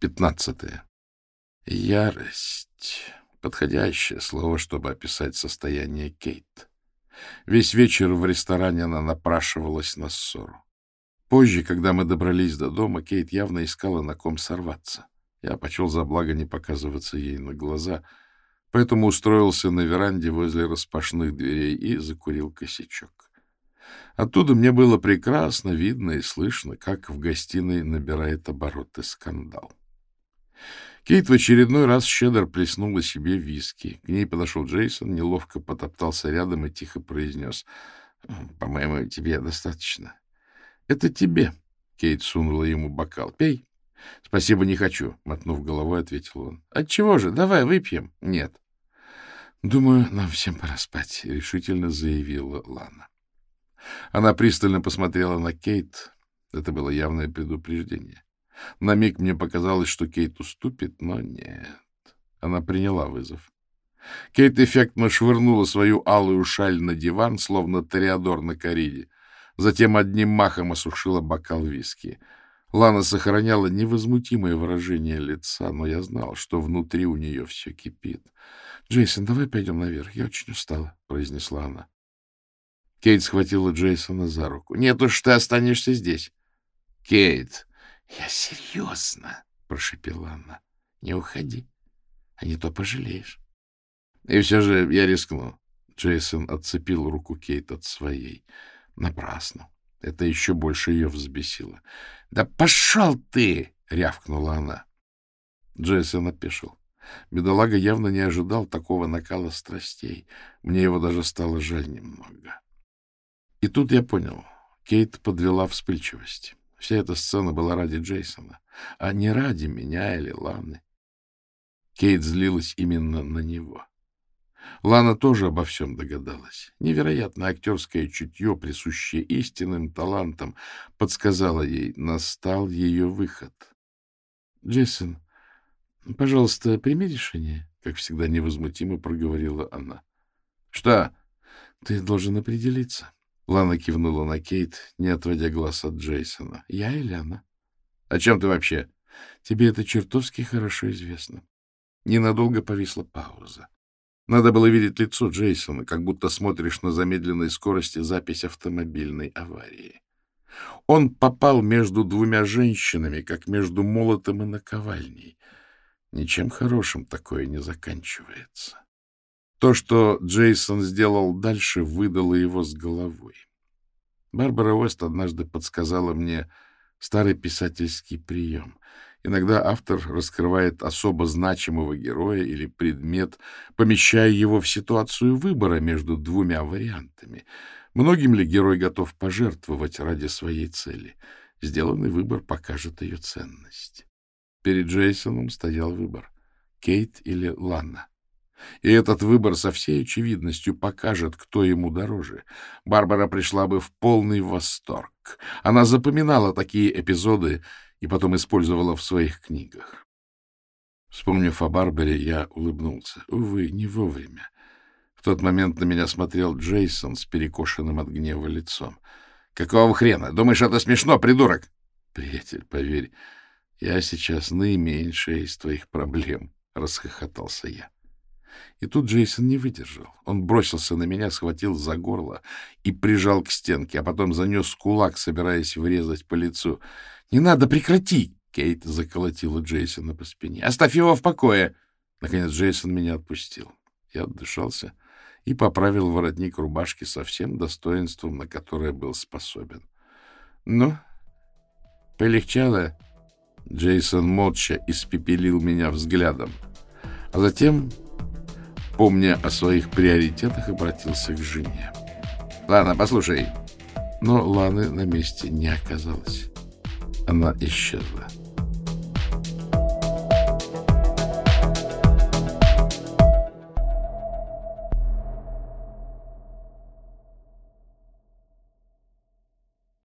Пятнадцатое. Ярость. Подходящее слово, чтобы описать состояние Кейт. Весь вечер в ресторане она напрашивалась на ссору. Позже, когда мы добрались до дома, Кейт явно искала на ком сорваться. Я почел за благо не показываться ей на глаза, поэтому устроился на веранде возле распашных дверей и закурил косячок. Оттуда мне было прекрасно видно и слышно, как в гостиной набирает обороты скандал. Кейт в очередной раз щедро плеснула себе виски. К ней подошел Джейсон, неловко потоптался рядом и тихо произнес. — По-моему, тебе достаточно. — Это тебе. Кейт сунула ему бокал. — Пей. — Спасибо, не хочу, — мотнув головой, ответил он. — Отчего же? Давай выпьем. — Нет. — Думаю, нам всем пора спать, — решительно заявила Лана. Она пристально посмотрела на Кейт. Это было явное предупреждение. На миг мне показалось, что Кейт уступит, но нет. Она приняла вызов. Кейт эффектно швырнула свою алую шаль на диван, словно ториадор на кориде. Затем одним махом осушила бокал виски. Лана сохраняла невозмутимое выражение лица, но я знал, что внутри у нее все кипит. — Джейсон, давай пойдем наверх. Я очень устала, — произнесла она. Кейт схватила Джейсона за руку. — Нет уж, ты останешься здесь. — Кейт, — Я серьезно, — прошепела она. — Не уходи, а не то пожалеешь. И все же я рискну. Джейсон отцепил руку Кейт от своей. Напрасно. Это еще больше ее взбесило. — Да пошел ты! — рявкнула она. Джейсон опешил. Бедолага явно не ожидал такого накала страстей. Мне его даже стало жаль немного. И тут я понял. Кейт подвела вспыльчивость. Вся эта сцена была ради Джейсона, а не ради меня или Ланы. Кейт злилась именно на него. Лана тоже обо всем догадалась. Невероятное актерское чутье, присущее истинным талантам, подсказало ей, настал ее выход. — Джейсон, пожалуйста, прими решение, — как всегда невозмутимо проговорила она. — Что? — Ты должен определиться. Лана кивнула на Кейт, не отводя глаз от Джейсона. — Я или она? — О чем ты вообще? — Тебе это чертовски хорошо известно. Ненадолго повисла пауза. Надо было видеть лицо Джейсона, как будто смотришь на замедленной скорости запись автомобильной аварии. Он попал между двумя женщинами, как между молотом и наковальней. Ничем хорошим такое не заканчивается. То, что Джейсон сделал дальше, выдало его с головой. Барбара Уэст однажды подсказала мне старый писательский прием. Иногда автор раскрывает особо значимого героя или предмет, помещая его в ситуацию выбора между двумя вариантами. Многим ли герой готов пожертвовать ради своей цели? Сделанный выбор покажет ее ценность. Перед Джейсоном стоял выбор — Кейт или Ланна. И этот выбор со всей очевидностью покажет, кто ему дороже. Барбара пришла бы в полный восторг. Она запоминала такие эпизоды и потом использовала в своих книгах. Вспомнив о Барбаре, я улыбнулся. Увы, не вовремя. В тот момент на меня смотрел Джейсон с перекошенным от гнева лицом. — Какого хрена? Думаешь, это смешно, придурок? — Приятель, поверь, я сейчас наименьшая из твоих проблем, — расхохотался я. И тут Джейсон не выдержал. Он бросился на меня, схватил за горло и прижал к стенке, а потом занес кулак, собираясь врезать по лицу. — Не надо, прекрати! — Кейт заколотила Джейсона по спине. — Оставь его в покое! Наконец Джейсон меня отпустил. Я отдышался и поправил воротник рубашки со всем достоинством, на которое был способен. — Ну, полегчало? Джейсон молча испепелил меня взглядом, а затем помня о своих приоритетах, обратился к жене. — Ладно, послушай. Но Ланы на месте не оказалось. Она исчезла.